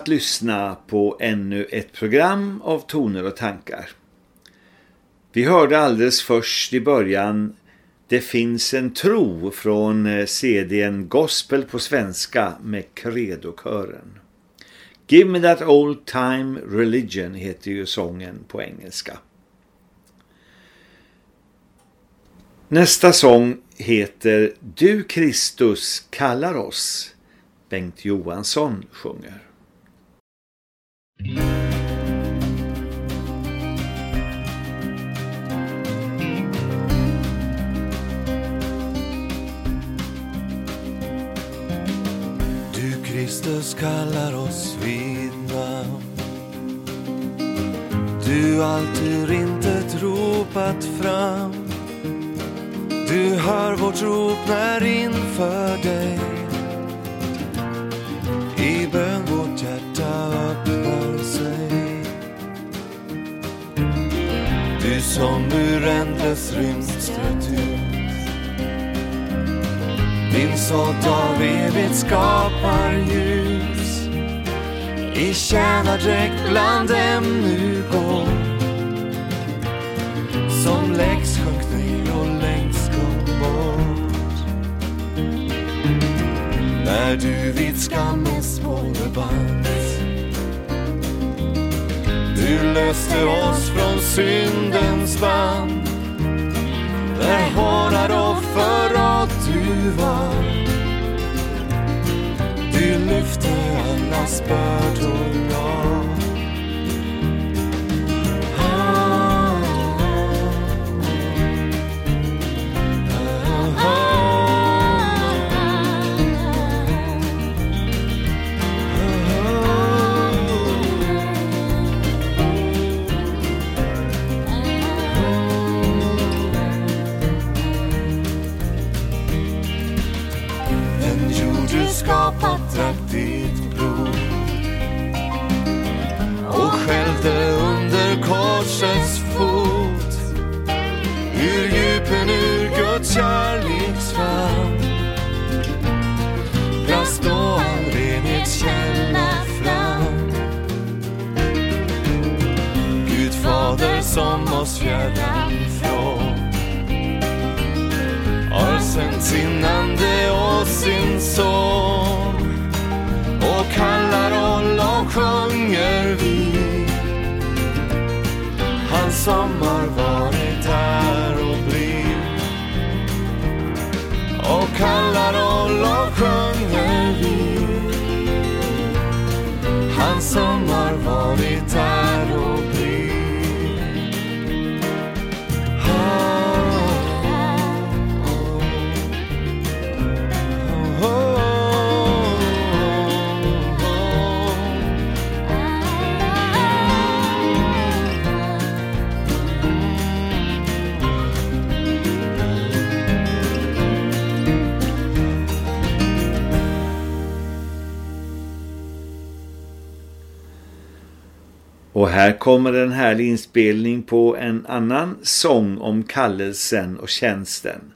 Att lyssna på ännu ett program av toner och tankar. Vi hörde alldeles först i början Det finns en tro från eh, CDn Gospel på svenska med Credo-kören. Give me that old time religion heter ju sången på engelska. Nästa sång heter Du Kristus kallar oss Bengt Johansson sjunger. Du Kristus kallar oss vid namn Du allt ur intet ropat fram. Du hör vårt rop när inför dig. I bön vårt hjärta öppnar. Du som ur ändlös rymd strött ut. Din sådd av evigt skapar ljus. I tjänardräkt bland dem nu går Som läggs högt ner och längst kom bort. När du vid skammens band du löste oss från syndens band. Där hårda offer och du var Du lyfte allas bördor. Som oss fjärran från har sänt sin ande och sin son och kallar och lovsjunger vi. Han som har varit här och blir. Och kallar och lovsjunger vi. Han som har varit här Och här kommer en härlig inspelning på en annan sång om kallelsen och tjänsten.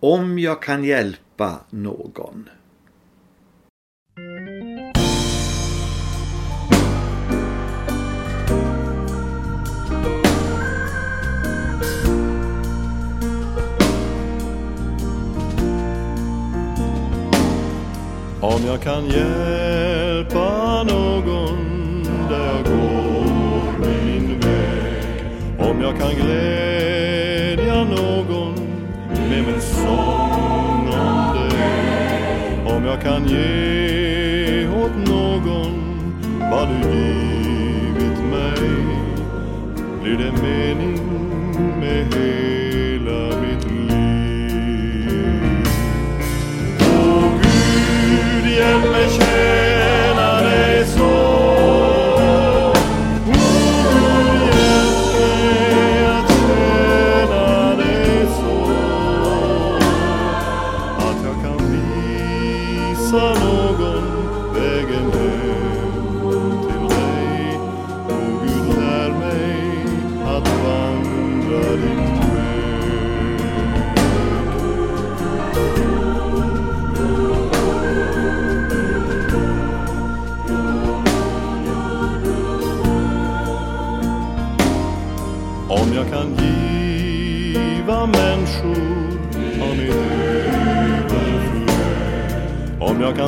Om jag kan hjälpa någon. Om jag kan hjälpa någon där Om jag kan glädja någon med min sång om dig. Om jag kan ge åt någon vad du givit mig blir det mening med hela mitt liv. Åh Gud, hjälp mig tjäna dig så.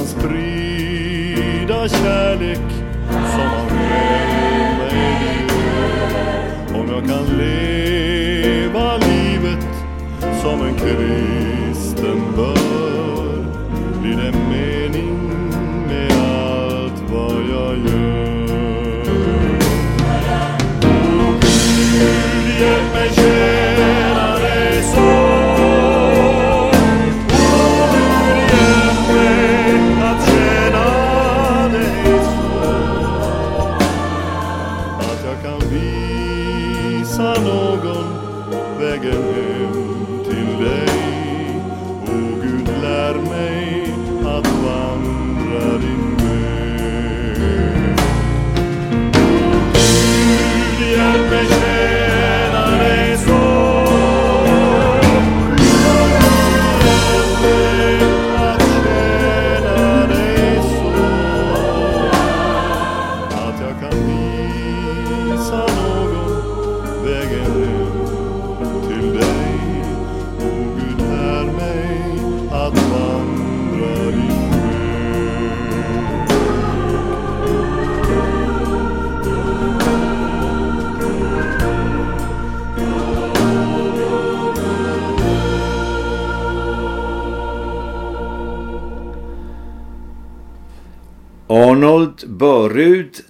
Kan sprida kärlek som har mig. Död Om jag kan leva livet som en kristen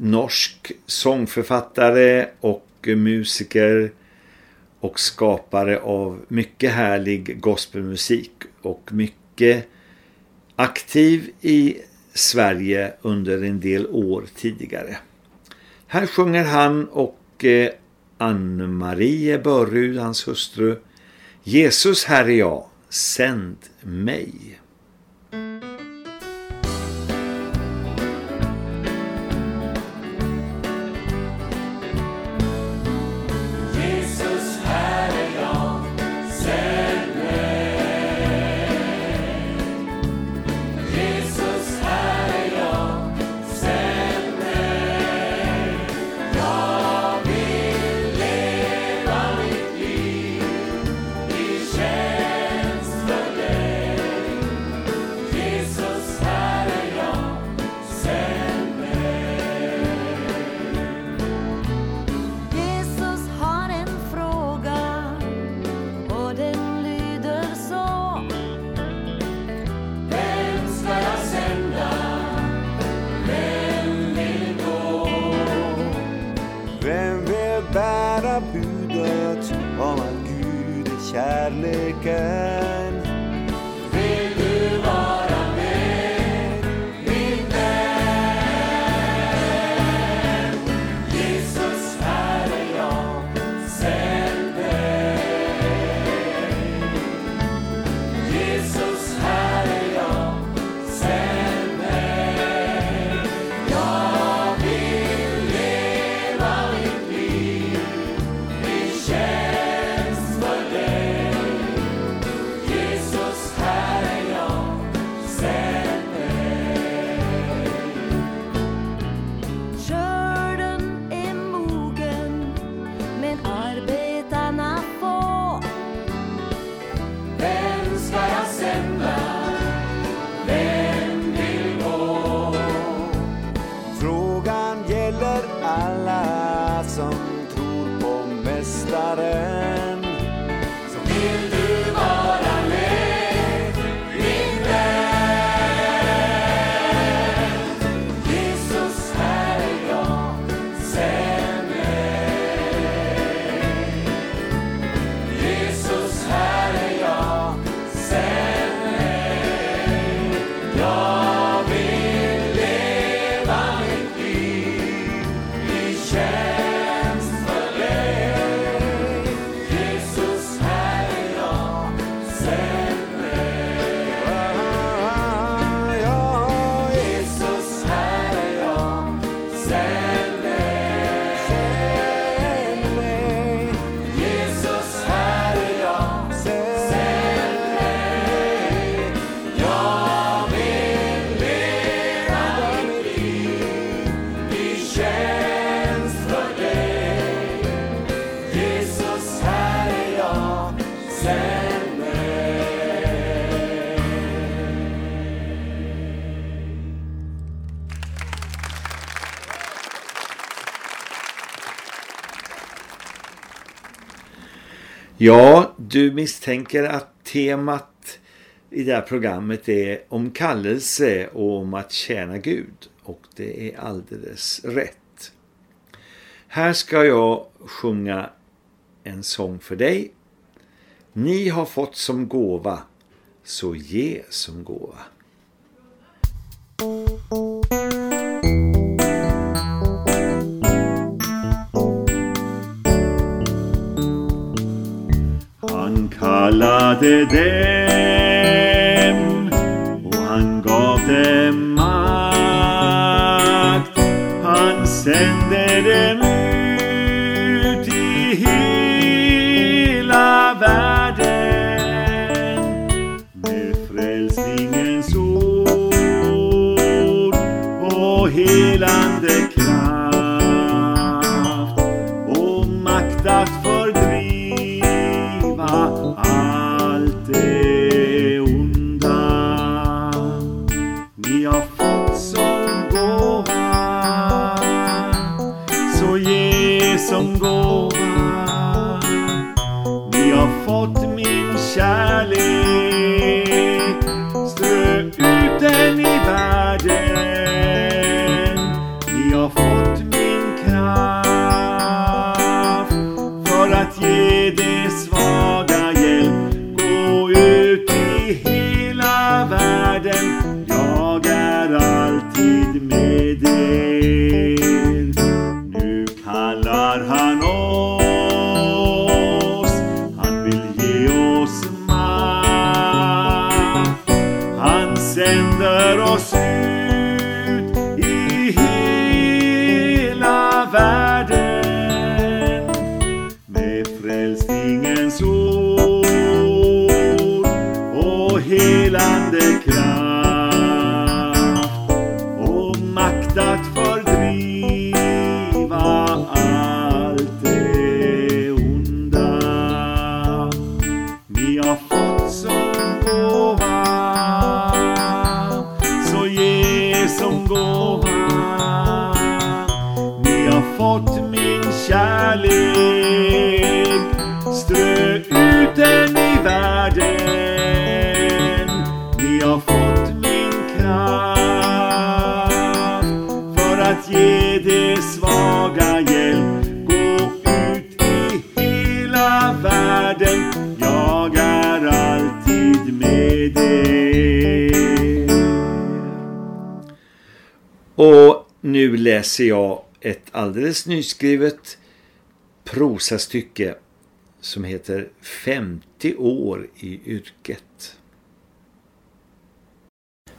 norsk sångförfattare och musiker och skapare av mycket härlig gospelmusik och mycket aktiv i Sverige under en del år tidigare. Här sjunger han och eh, Ann-Marie Börrud, hans hustru, Jesus här är jag, sänd mig. Ja, du misstänker att temat i det här programmet är om kallelse och om att tjäna Gud. Och det är alldeles rätt. Här ska jag sjunga en sång för dig. Ni har fått som gåva, så ge som gåva. de Deus. Ett alldeles nyskrivet prosastycke som heter 50 år i yrket.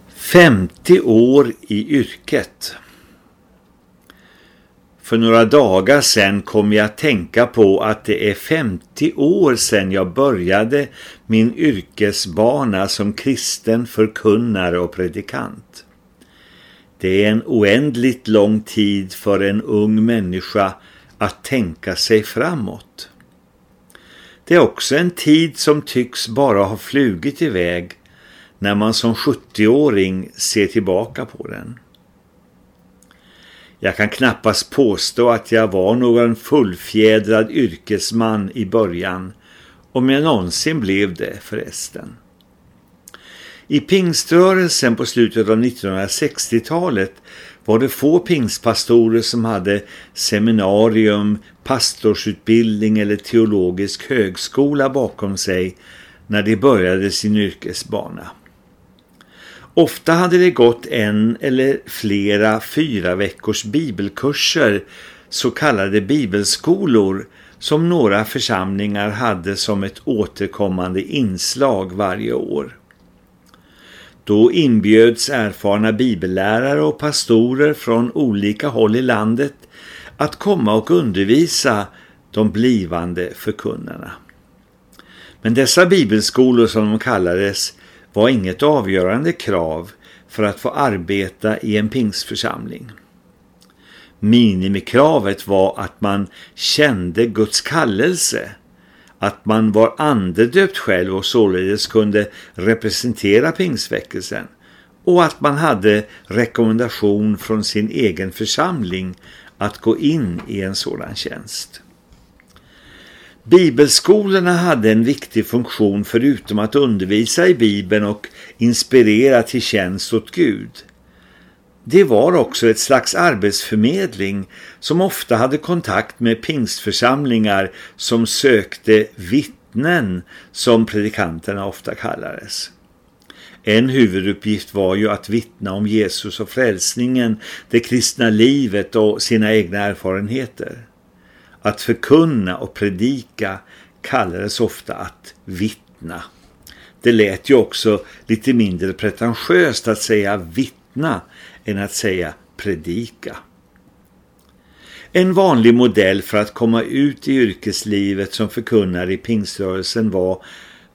50 år i yrket. För några dagar sedan kom jag att tänka på att det är 50 år sedan jag började min yrkesbana som kristen förkunnare och predikant. Det är en oändligt lång tid för en ung människa att tänka sig framåt. Det är också en tid som tycks bara ha flugit iväg när man som 70-åring ser tillbaka på den. Jag kan knappast påstå att jag var någon fullfjädrad yrkesman i början, om jag någonsin blev det förresten. I pingströrelsen på slutet av 1960-talet var det få pingstpastorer som hade seminarium, pastorsutbildning eller teologisk högskola bakom sig när de började sin yrkesbana. Ofta hade det gått en eller flera fyra veckors bibelkurser, så kallade bibelskolor, som några församlingar hade som ett återkommande inslag varje år. Då inbjöds erfarna bibellärare och pastorer från olika håll i landet att komma och undervisa de blivande förkunnarna. Men dessa bibelskolor som de kallades var inget avgörande krav för att få arbeta i en pingsförsamling. Minimikravet var att man kände Guds kallelse, att man var andedöpt själv och således kunde representera pingsväckelsen och att man hade rekommendation från sin egen församling att gå in i en sådan tjänst. Bibelskolorna hade en viktig funktion förutom att undervisa i Bibeln och inspirera till tjänst åt Gud. Det var också ett slags arbetsförmedling som ofta hade kontakt med pingstförsamlingar som sökte vittnen som predikanterna ofta kallades. En huvuduppgift var ju att vittna om Jesus och frälsningen, det kristna livet och sina egna erfarenheter. Att förkunna och predika kallades ofta att vittna. Det lät ju också lite mindre pretentiöst att säga vittna än att säga predika. En vanlig modell för att komma ut i yrkeslivet som förkunnare i pingströrelsen var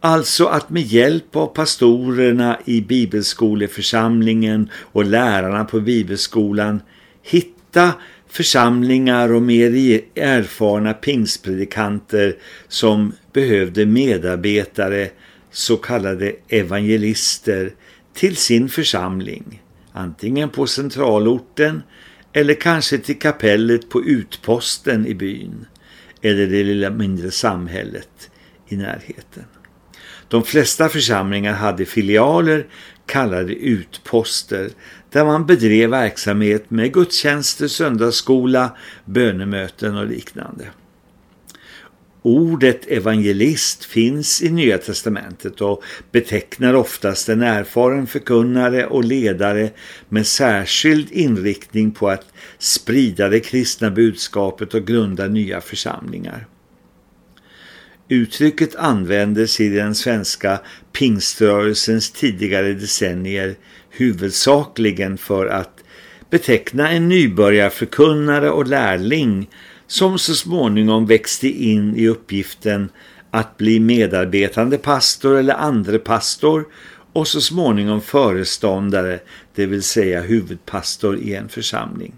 alltså att med hjälp av pastorerna i bibelskoleförsamlingen och lärarna på bibelskolan hitta församlingar och mer erfarna pingspredikanter som behövde medarbetare, så kallade evangelister, till sin församling, antingen på centralorten eller kanske till kapellet på utposten i byn eller det lilla mindre samhället i närheten. De flesta församlingar hade filialer kallade utposter där man bedrev verksamhet med gudstjänster, söndagsskola, bönemöten och liknande. Ordet evangelist finns i Nya testamentet och betecknar oftast en erfaren förkunnare och ledare med särskild inriktning på att sprida det kristna budskapet och grunda nya församlingar. Uttrycket användes i den svenska pingströrelsens tidigare decennier huvudsakligen för att beteckna en nybörjarförkunnare och lärling som så småningom växte in i uppgiften att bli medarbetande pastor eller andre pastor och så småningom föreståndare, det vill säga huvudpastor i en församling.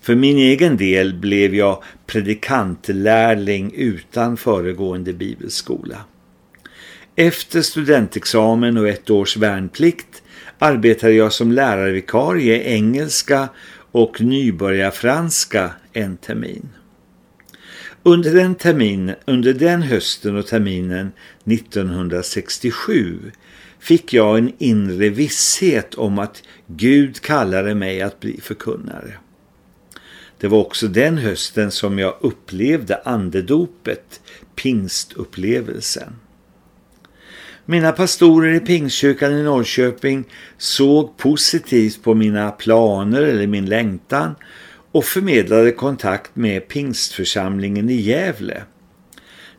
För min egen del blev jag predikantlärling utan föregående bibelskola. Efter studentexamen och ett års värnplikt arbetade jag som lärarvikarie i engelska och nybörjarfranska en termin. Under den, termin, under den hösten och terminen 1967 fick jag en inre visshet om att Gud kallade mig att bli förkunnare. Det var också den hösten som jag upplevde andedopet, pingstupplevelsen. Mina pastorer i Pingstkyrkan i Norrköping såg positivt på mina planer eller min längtan och förmedlade kontakt med pingstförsamlingen i Gävle.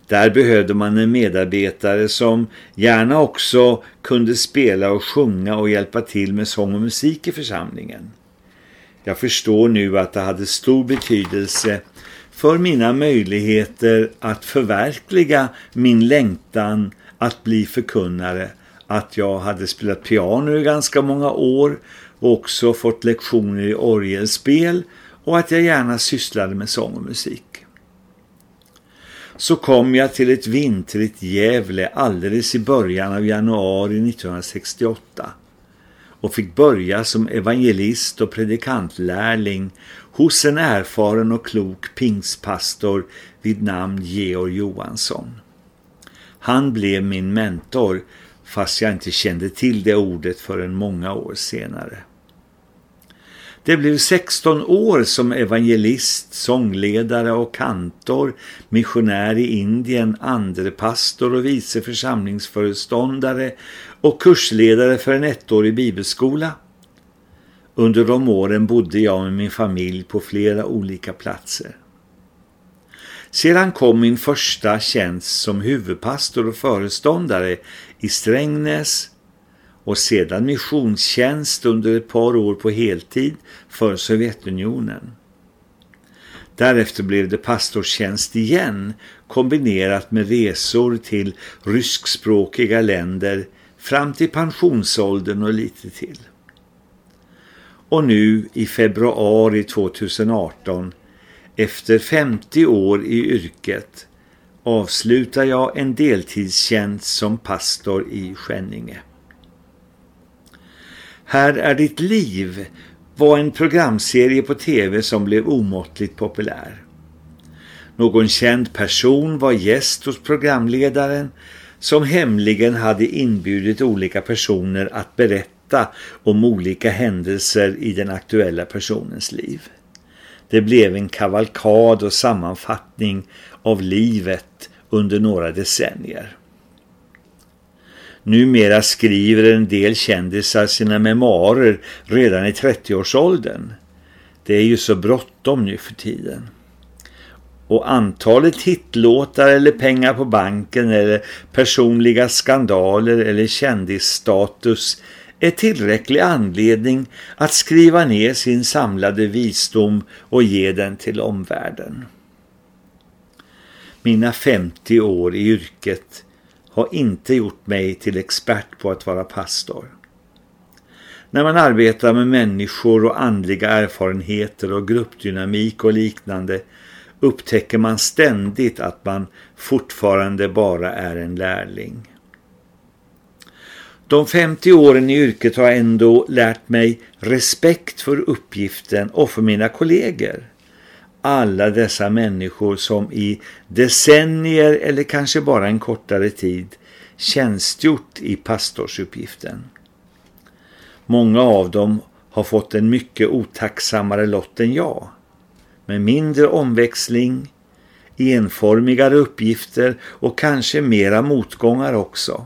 Där behövde man en medarbetare som gärna också kunde spela och sjunga och hjälpa till med sång och musik i församlingen. Jag förstår nu att det hade stor betydelse för mina möjligheter att förverkliga min längtan att bli förkunnare. Att jag hade spelat piano i ganska många år och också fått lektioner i orgelspel och att jag gärna sysslade med sång och musik. Så kom jag till ett vintrigt Gävle alldeles i början av januari 1968 och fick börja som evangelist och predikantlärling hos en erfaren och klok pingspastor vid namn Georg Johansson. Han blev min mentor fast jag inte kände till det ordet förrän många år senare. Det blev 16 år som evangelist, sångledare och kantor, missionär i Indien, andrepastor och vice församlingsföreståndare och kursledare för en ettårig bibelskola. Under de åren bodde jag med min familj på flera olika platser. Sedan kom min första tjänst som huvudpastor och föreståndare i Strängnäs och sedan missionstjänst under ett par år på heltid för Sovjetunionen. Därefter blev det pastorstjänst igen kombinerat med resor till ryskspråkiga länder fram till pensionsåldern och lite till. Och nu i februari 2018, efter 50 år i yrket, avslutar jag en deltidstjänst som pastor i Skänninge. Här är ditt liv var en programserie på tv som blev omåttligt populär. Någon känd person var gäst hos programledaren som hemligen hade inbjudit olika personer att berätta om olika händelser i den aktuella personens liv. Det blev en kavalkad och sammanfattning av livet under några decennier. Numera skriver en del kändisar sina memoarer redan i 30-årsåldern. Det är ju så bråttom nu för tiden. Och antalet hitlåtar eller pengar på banken eller personliga skandaler eller kändisstatus är tillräcklig anledning att skriva ner sin samlade visdom och ge den till omvärlden. Mina 50 år i yrket har inte gjort mig till expert på att vara pastor. När man arbetar med människor och andliga erfarenheter och gruppdynamik och liknande upptäcker man ständigt att man fortfarande bara är en lärling. De 50 åren i yrket har ändå lärt mig respekt för uppgiften och för mina kollegor. Alla dessa människor som i decennier eller kanske bara en kortare tid tjänstgjort i pastorsuppgiften. Många av dem har fått en mycket otacksammare lott än jag med mindre omväxling, enformigare uppgifter och kanske mera motgångar också.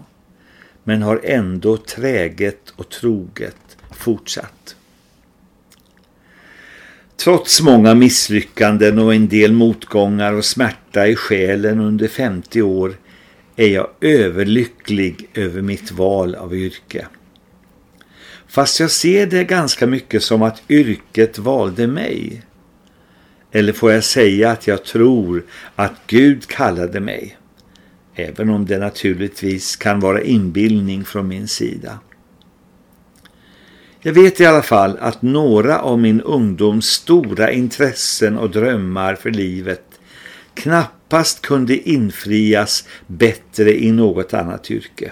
Men har ändå träget och troget fortsatt. Trots många misslyckanden och en del motgångar och smärta i själen under 50 år är jag överlycklig över mitt val av yrke. Fast jag ser det ganska mycket som att yrket valde mig. Eller får jag säga att jag tror att Gud kallade mig. Även om det naturligtvis kan vara inbildning från min sida. Jag vet i alla fall att några av min ungdoms stora intressen och drömmar för livet knappast kunde infrias bättre i något annat yrke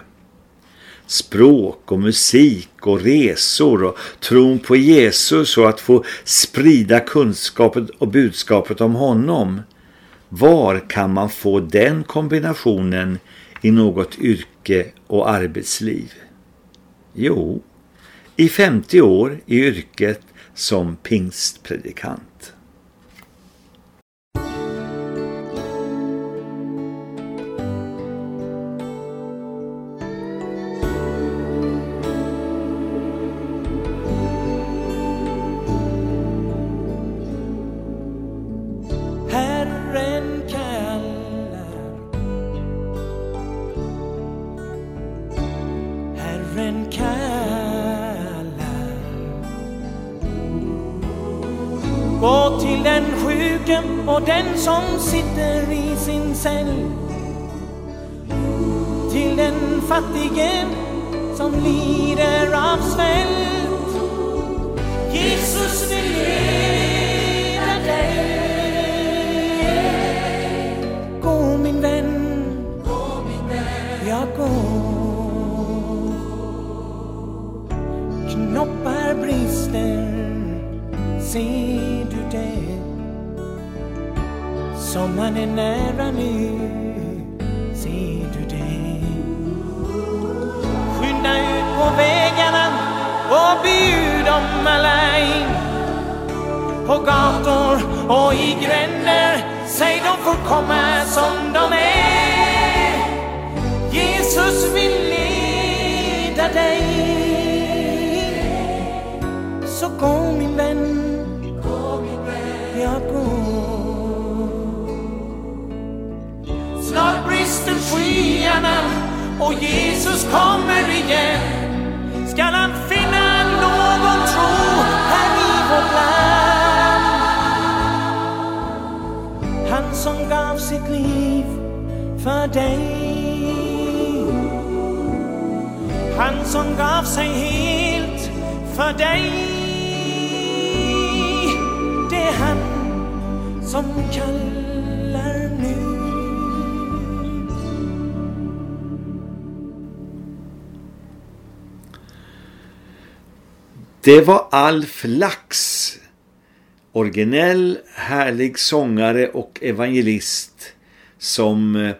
språk och musik och resor och tron på Jesus och att få sprida kunskapet och budskapet om honom. Var kan man få den kombinationen i något yrke och arbetsliv? Jo, i 50 år i yrket som pingstpredikant. Fattigen som lider av svält. Jesus vill leda dig. Gå min vän, ja gå. Knoppar brister, ser du det? Sommaren är nära nu, och bjud dem alla in. På gator och i gränder, säg de får komma som de är. Jesus vill leda dig. Så gå min vän, jag går. Snart brister skyarna och Jesus kommer igen. För dig. Han som gav sig helt för dig. Det är han som kallar nu. Det var Alf Lax, originell, härlig sångare och evangelist som eh,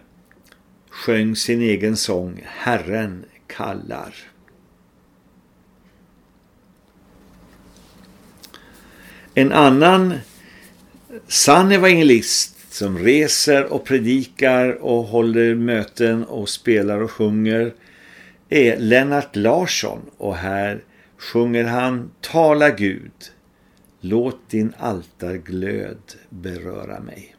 sjöng sin egen sång Herren kallar. En annan sann evangelist som reser och predikar och håller möten och spelar och sjunger är Lennart Larsson och här sjunger han Tala Gud, låt din altarglöd beröra mig.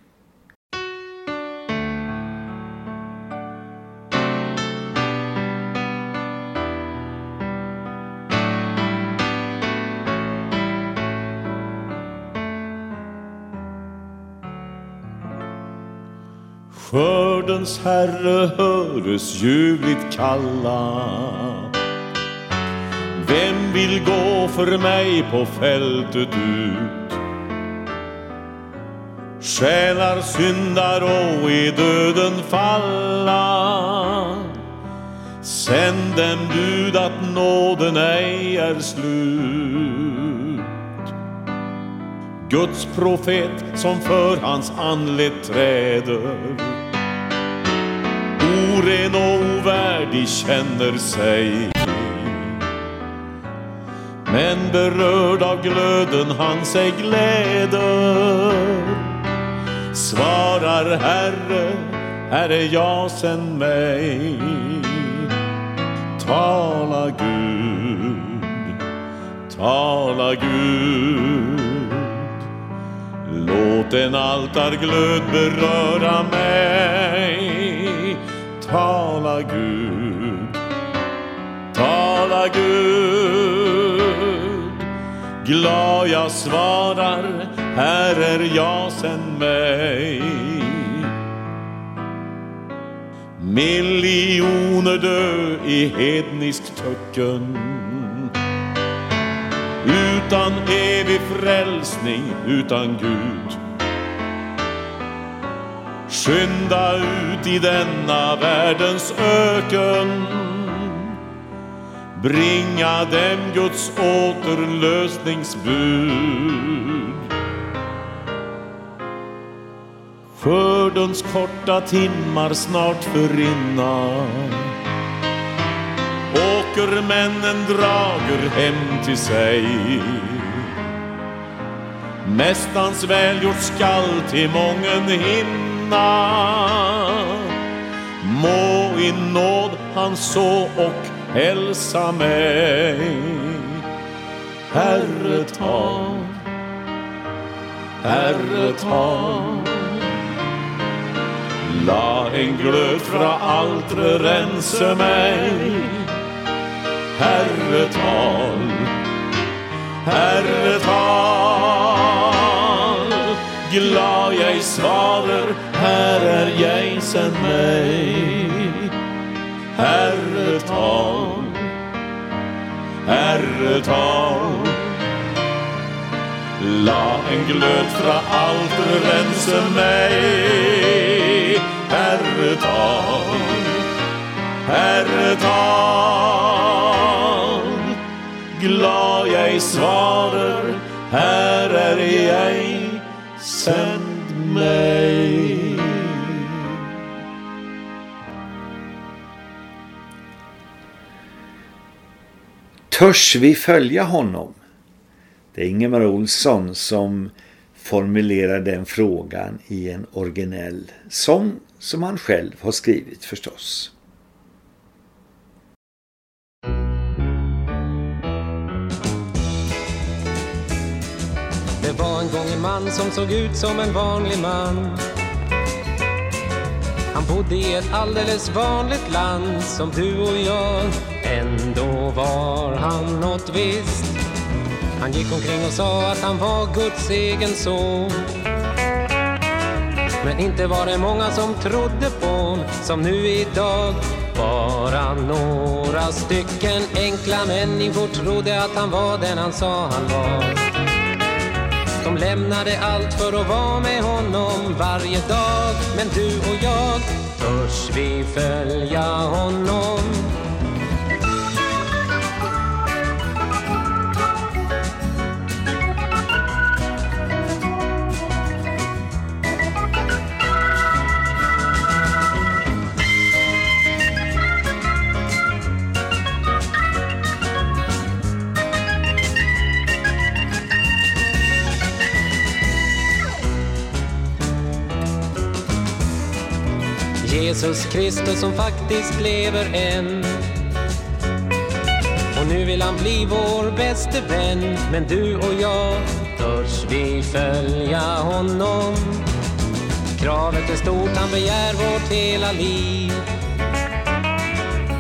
Skördens herre höres ljuvligt kalla. Vem vill gå för mig på fältet ut? Själar syndar och i döden falla. Sänd dem bud att nåden ej är slut. Guds profet som för hans anlett träder. Oren och ovärdig känner sig. Men berörd av glöden han sig gläder. Svarar Herre, är jag sen mig. Tala Gud, tala Gud. Låt en altarglöd beröra mig. Tala Gud, tala Gud. Glad jag svarar, här är jag sänd mig. Miljoner dö i hedniskt töcken. Utan evig frälsning, utan Gud. Skynda ut i denna världens öken. Bringa dem Guds återlösningsbud. Skördens korta timmar snart förrinna Åkermännen drager hem till sig Mästans välgjort skall till mången hinna Må i nåd han så och hälsa mig. Herre ta, Herre ta. La en glöd fra altre rense mig. Herre tal, Herre tal. Glad jeg svarer, her er jeg, send meg. Herre tal, Herre tal. La en glöd fra allt rense mig. Herre tal, Herre tal. Glad jag svarar, här är jag sänd mig. Törs vi följa honom? Det är Ingemar Olsson som formulerar den frågan i en originell sång som han själv har skrivit förstås. Det var en gång en man som såg ut som en vanlig man. Han bodde i ett alldeles vanligt land som du och jag. Ändå var han något visst. Han gick omkring och sa att han var Guds egen son. Men inte var det många som trodde på honom som nu idag. Bara några stycken enkla människor trodde att han var den han sa han var. De lämnade allt för att vara med honom varje dag. Men du och jag, törs vi följa honom? Jesus Kristus som faktiskt lever än. Och nu vill han bli vår bäste vän. Men du och jag, törs vi följa honom? Kravet är stort, han begär vårt hela liv.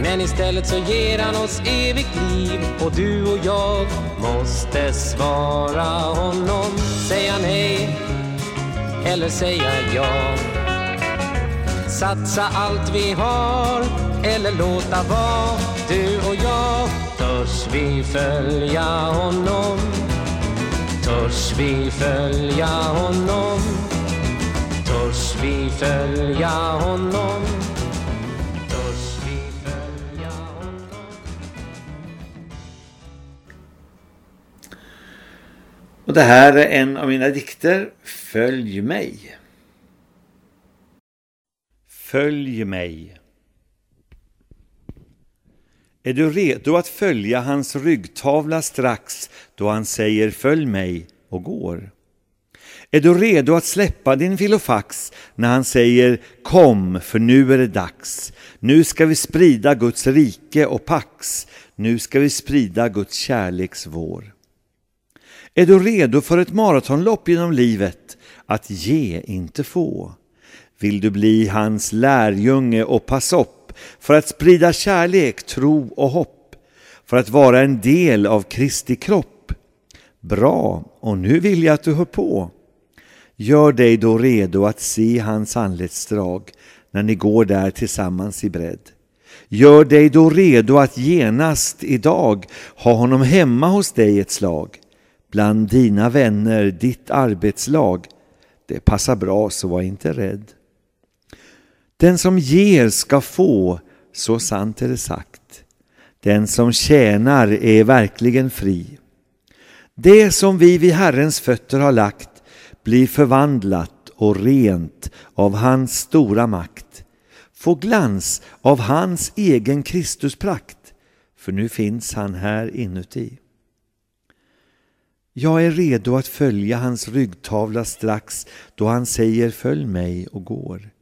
Men istället så ger han oss evigt liv och du och jag måste svara honom. Säga nej eller säga ja. Satsa allt vi har eller låta vara Du och jag, törs vi följa honom? Törs vi följa honom? Törs vi följa honom? Törs vi följa honom? Och det här är en av mina dikter, Följ mig. Följ mig. Är du redo att följa hans ryggtavla strax då han säger följ mig och går? Är du redo att släppa din filofax när han säger kom för nu är det dags. Nu ska vi sprida Guds rike och pax. Nu ska vi sprida Guds kärleksvår. Är du redo för ett maratonlopp genom livet att ge, inte få? Vill du bli hans lärjunge och pass upp för att sprida kärlek, tro och hopp, för att vara en del av Kristi kropp? Bra, och nu vill jag att du hör på. Gör dig då redo att se hans anletsdrag när ni går där tillsammans i bredd. Gör dig då redo att genast idag ha honom hemma hos dig ett slag. Bland dina vänner, ditt arbetslag. Det passar bra, så var inte rädd. Den som ger ska få, så sant är det sagt. Den som tjänar är verkligen fri. Det som vi vid Herrens fötter har lagt blir förvandlat och rent av hans stora makt. Få glans av hans egen Kristusprakt, för nu finns han här inuti. Jag är redo att följa hans ryggtavla strax då han säger följ mig och går.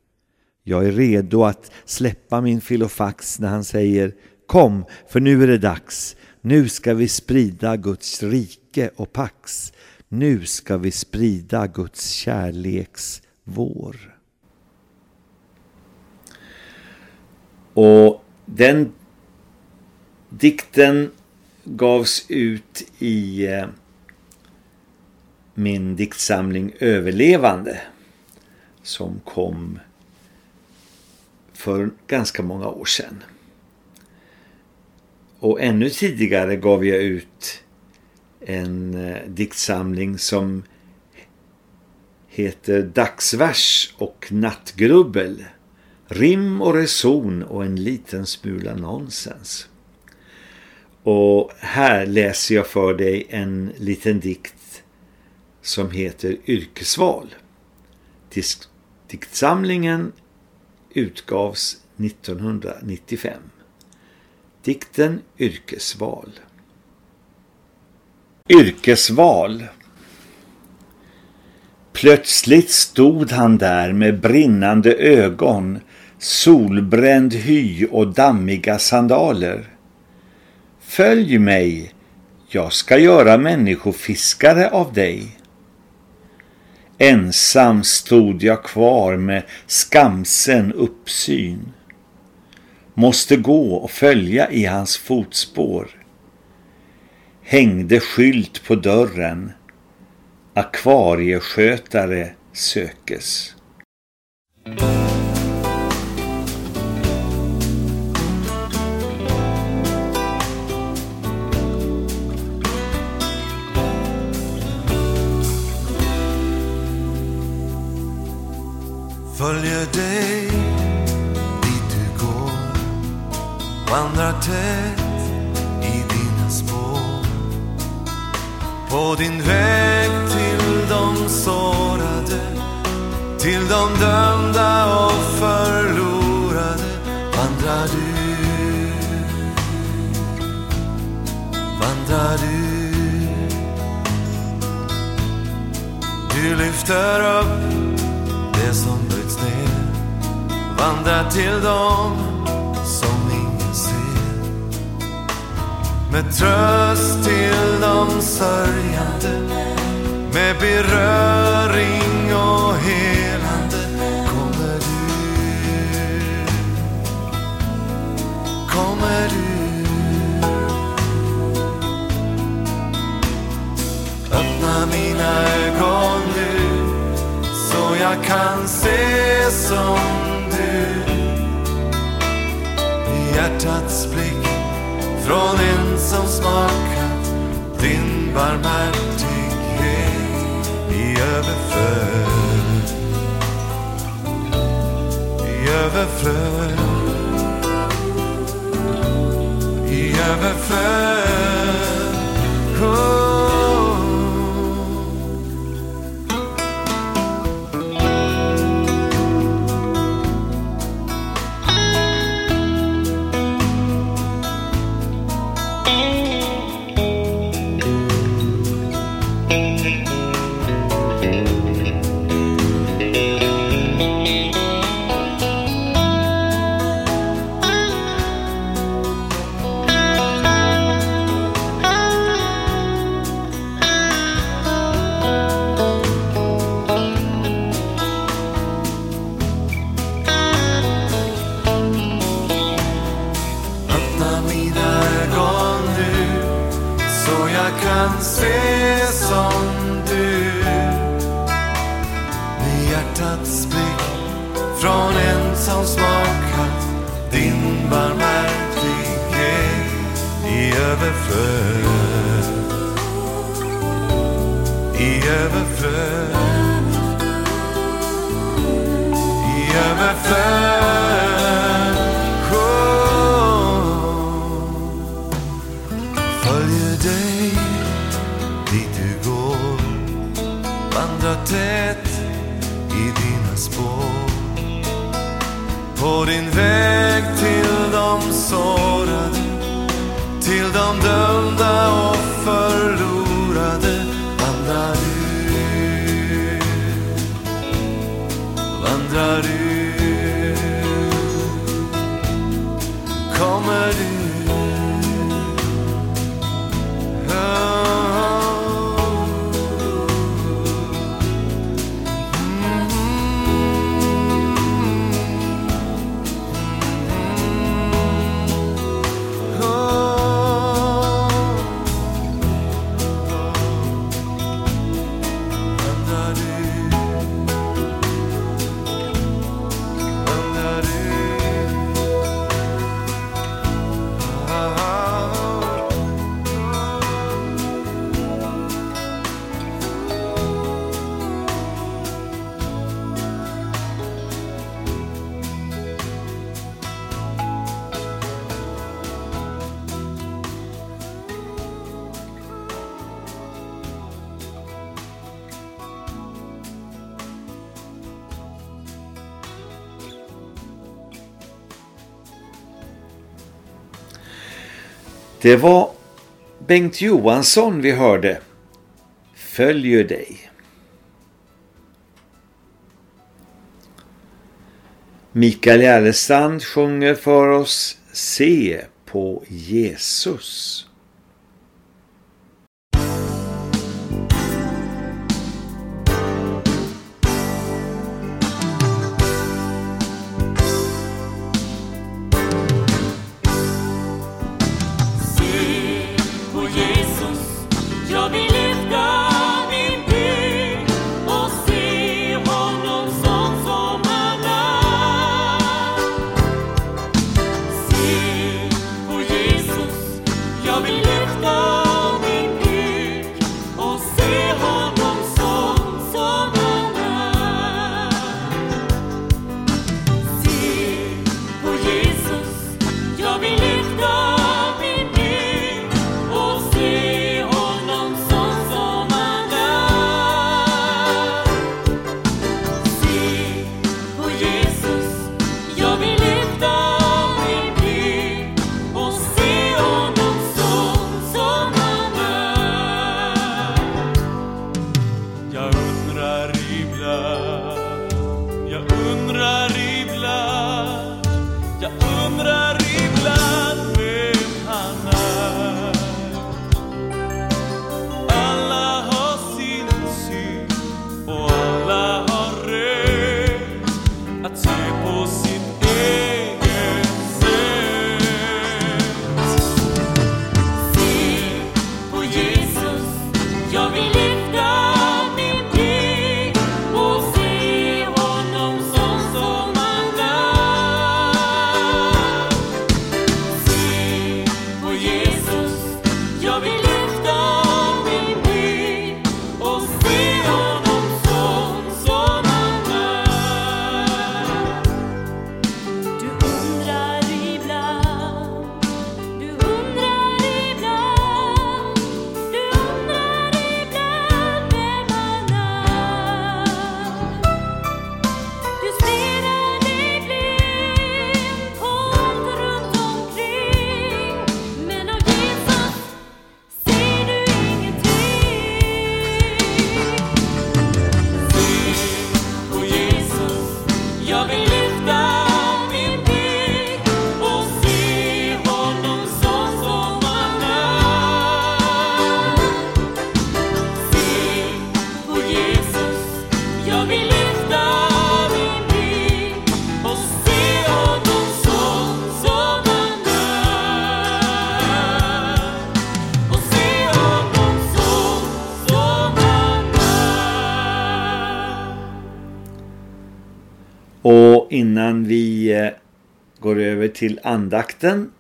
Jag är redo att släppa min filofax när han säger Kom, för nu är det dags. Nu ska vi sprida Guds rike och pax. Nu ska vi sprida Guds kärleks vår. Och den dikten gavs ut i eh, min diktsamling Överlevande som kom för ganska många år sedan. Och ännu tidigare gav jag ut en eh, diktsamling som heter Dagsvers och Nattgrubbel. Rim och reson och en liten smula nonsens. Och här läser jag för dig en liten dikt som heter Yrkesval. Diktsamlingen utgavs 1995. Dikten Yrkesval. Yrkesval Plötsligt stod han där med brinnande ögon, solbränd hy och dammiga sandaler. Följ mig, jag ska göra människofiskare av dig. Ensam stod jag kvar med skamsen uppsyn. Måste gå och följa i hans fotspår. Hängde skylt på dörren. Akvarieskötare sökes. Följer dig dit du går. Vandrar tätt i dina spår. På din väg till de sårade Till de dömda och förlorade Vandrar du. Vandrar du. Du lyfter upp det som böjts ner. Vandrar till dem som ingen ser. Med tröst till de sörjande. Med beröring och helande Kommer du. Kommer du. Öppna mina ögon och jag kan se som du. I hjärtats blick från en som smakat din barmhärtighet. I överflöd. I överflöd. I överflöd. Oh. Det var Bengt Johansson vi hörde. Följer dig. Mikael Järlestrand sjunger för oss Se på Jesus. jag undrar ibland till andakten.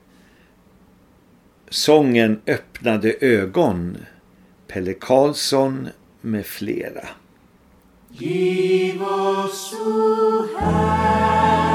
Sången öppnade ögon. Pelle Karlsson med flera. Giv oss, o Herre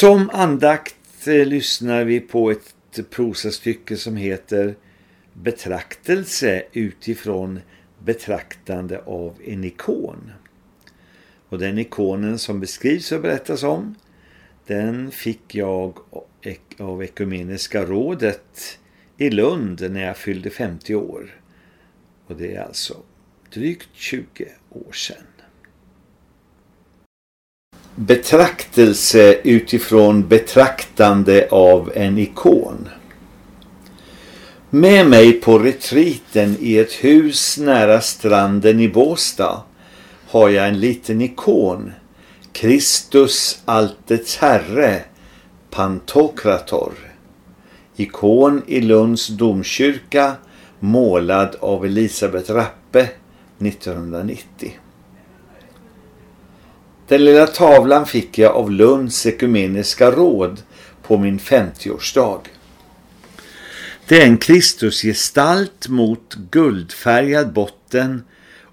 Som andakt eh, lyssnar vi på ett prosastycke som heter Betraktelse utifrån betraktande av en ikon. Och den ikonen som beskrivs och berättas om, den fick jag av Ekumeniska rådet i Lund när jag fyllde 50 år. Och det är alltså drygt 20 år sedan. Betraktelse utifrån betraktande av en ikon. Med mig på retriten i ett hus nära stranden i Båstad har jag en liten ikon. Kristus alltets Herre, Pantokrator. Ikon i Lunds domkyrka, målad av Elisabeth Rappe 1990. Den lilla tavlan fick jag av Lunds ekumeniska råd på min 50-årsdag. Det är en Kristusgestalt mot guldfärgad botten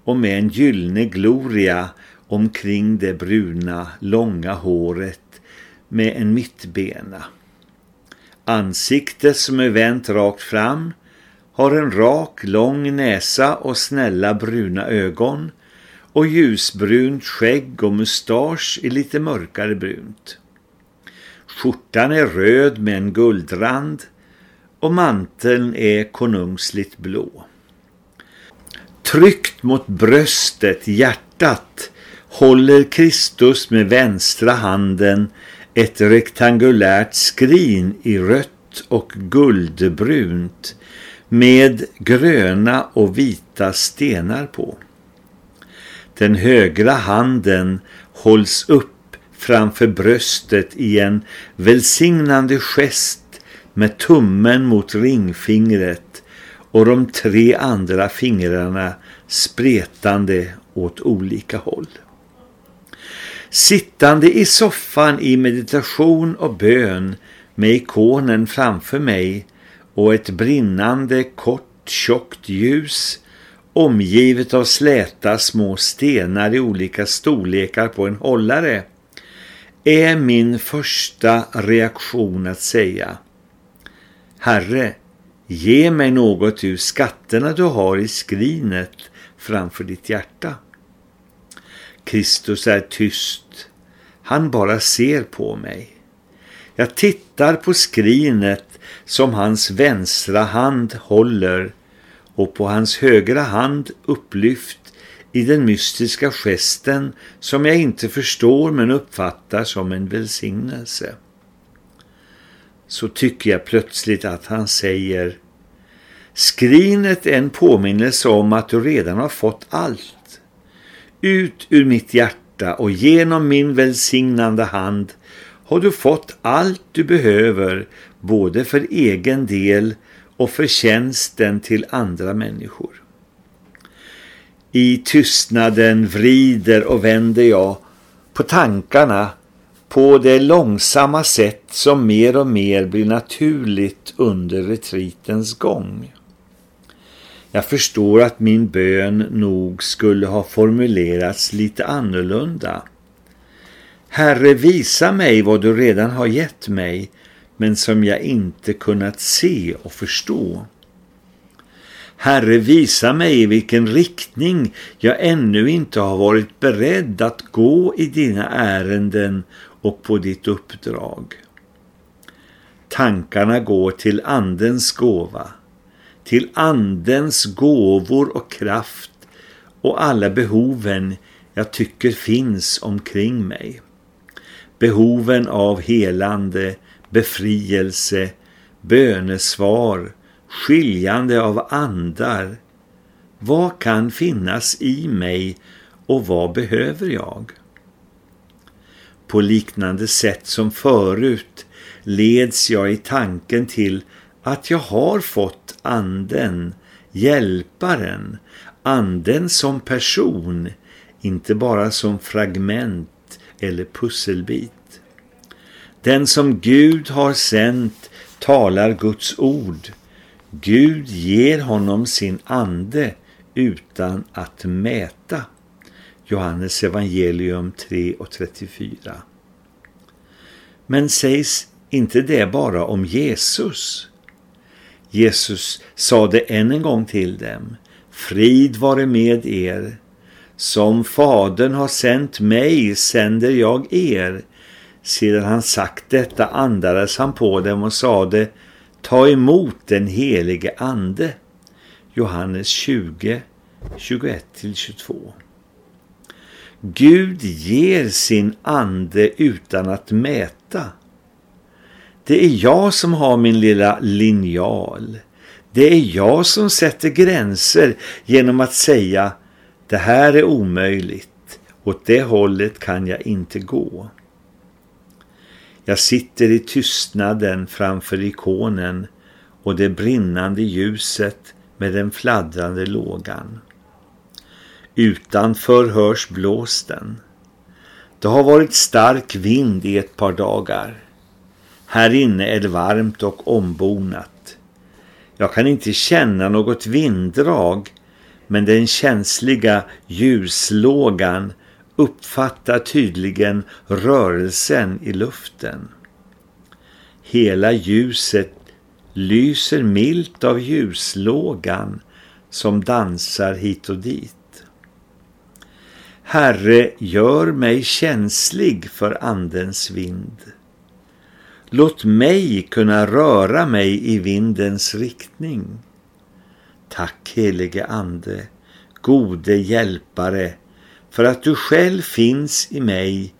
och med en gyllene gloria omkring det bruna, långa håret med en mittbena. Ansiktet som är vänt rakt fram har en rak, lång näsa och snälla bruna ögon och ljusbrunt skägg och mustasch i lite mörkare brunt. Skjortan är röd med en guldrand och manteln är konungsligt blå. Tryckt mot bröstet, hjärtat, håller Kristus med vänstra handen ett rektangulärt skrin i rött och guldbrunt med gröna och vita stenar på. Den högra handen hålls upp framför bröstet i en välsignande gest med tummen mot ringfingret och de tre andra fingrarna spretande åt olika håll. Sittande i soffan i meditation och bön med ikonen framför mig och ett brinnande kort tjockt ljus omgivet av släta små stenar i olika storlekar på en hållare, är min första reaktion att säga Herre, ge mig något ur skatterna du har i skrinet framför ditt hjärta. Kristus är tyst. Han bara ser på mig. Jag tittar på skrinet som hans vänstra hand håller och på hans högra hand upplyft i den mystiska gesten som jag inte förstår men uppfattar som en välsignelse. Så tycker jag plötsligt att han säger Skrinet är en påminnelse om att du redan har fått allt. Ut ur mitt hjärta och genom min välsignande hand har du fått allt du behöver både för egen del och förtjänsten till andra människor. I tystnaden vrider och vänder jag på tankarna på det långsamma sätt som mer och mer blir naturligt under retritens gång. Jag förstår att min bön nog skulle ha formulerats lite annorlunda. Herre, visa mig vad du redan har gett mig, men som jag inte kunnat se och förstå. Herre, visa mig i vilken riktning jag ännu inte har varit beredd att gå i dina ärenden och på ditt uppdrag. Tankarna går till andens gåva, till andens gåvor och kraft och alla behoven jag tycker finns omkring mig. Behoven av helande, befrielse, bönesvar, skiljande av andar. Vad kan finnas i mig och vad behöver jag? På liknande sätt som förut leds jag i tanken till att jag har fått anden, hjälparen, anden som person, inte bara som fragment eller pusselbit. Den som Gud har sänt talar Guds ord. Gud ger honom sin ande utan att mäta. Johannes evangelium 3 och 34. Men sägs inte det bara om Jesus? Jesus sade än en gång till dem, frid vare med er. Som fadern har sänt mig sänder jag er. Sedan han sagt detta andades han på dem och sade, ta emot den helige ande. Johannes 20, 21-22. Gud ger sin ande utan att mäta. Det är jag som har min lilla linjal. Det är jag som sätter gränser genom att säga det här är omöjligt. Åt det hållet kan jag inte gå. Jag sitter i tystnaden framför ikonen och det brinnande ljuset med den fladdrande lågan. Utanför hörs blåsten. Det har varit stark vind i ett par dagar. Här inne är det varmt och ombonat. Jag kan inte känna något vinddrag men den känsliga ljuslågan uppfattar tydligen rörelsen i luften. Hela ljuset lyser milt av ljuslågan som dansar hit och dit. Herre, gör mig känslig för andens vind. Låt mig kunna röra mig i vindens riktning. Tack helige ande, gode hjälpare, för att du själv finns i mig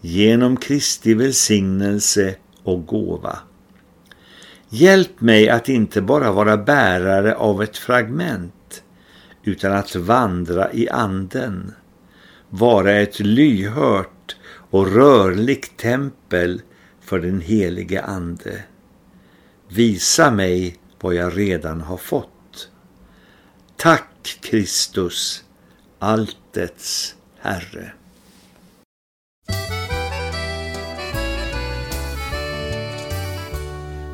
genom Kristi välsignelse och gåva. Hjälp mig att inte bara vara bärare av ett fragment utan att vandra i anden, vara ett lyhört och rörligt tempel för den helige ande. Visa mig vad jag redan har fått. Tack Kristus, alltets Herre.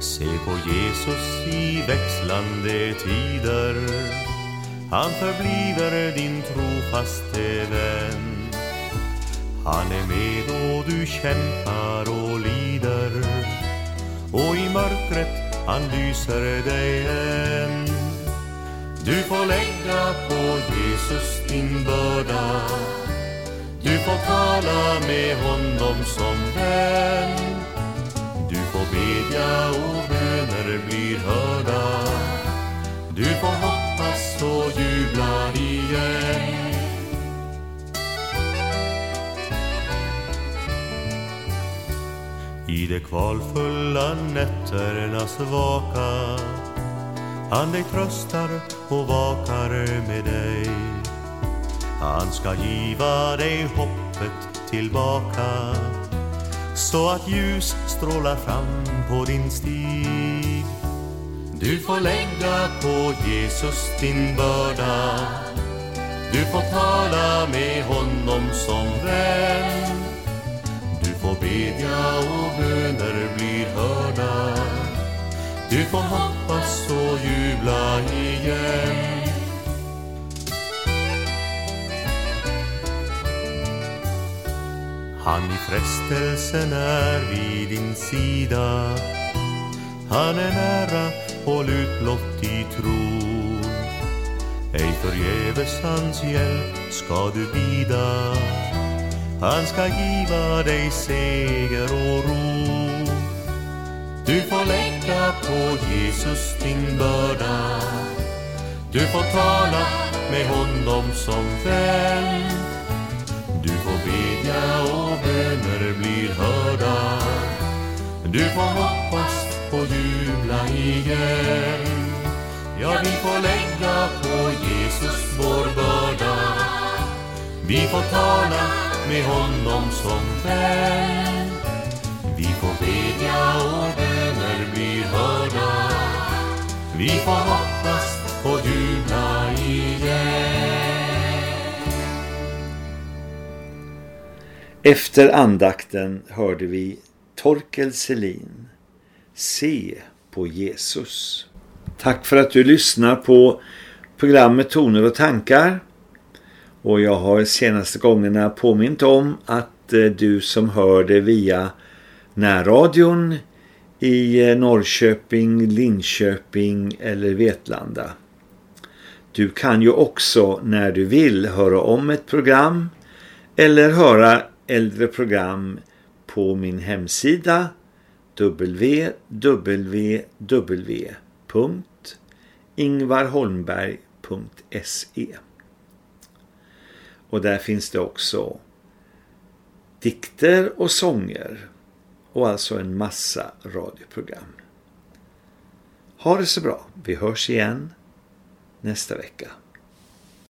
Se på Jesus i växlande tider Han förbliver din trofaste vän. Han är med då du kämpar och lider och i mörkret han lyser dig än. Du får lägga på Jesus din börda du får tala med honom som vän. Du får bedja och böner blir hörda. Du får hoppas och jubla igen. I de kvalfulla nätternas vaka han dig tröstar och vakar med dig. Han ska giva dig hoppet tillbaka så att ljus strålar fram på din stig. Du får lägga på Jesus din börda. Du får tala med honom som vän. Du får bedja och böner blir hörda. Du får hoppas och jubla igen. Han i frestelsen är vid din sida. Han är nära, håll ut blott i tron Ej förgäves hans hjälp ska du bida. Han ska giva dig seger och ro. Du får lägga på Jesus din börda. Du får tala med honom som vän. Du får bedja röster blir hörda Du får hoppas och jubla igen. Ja, vi får lägga på Jesus vår börda. Vi får tala med honom som vän. Vi får bedja och böner blir hörda. Vi får hoppas och jubla igen. Efter andakten hörde vi Torkel Selin Se på Jesus. Tack för att du lyssnar på programmet Toner och tankar. Och jag har senaste gångerna påmint om att eh, du som hör det via närradion i eh, Norrköping, Linköping eller Vetlanda. Du kan ju också när du vill höra om ett program eller höra äldre program på min hemsida www.ingvarholmberg.se Och där finns det också dikter och sånger och alltså en massa radioprogram. Ha det så bra. Vi hörs igen nästa vecka.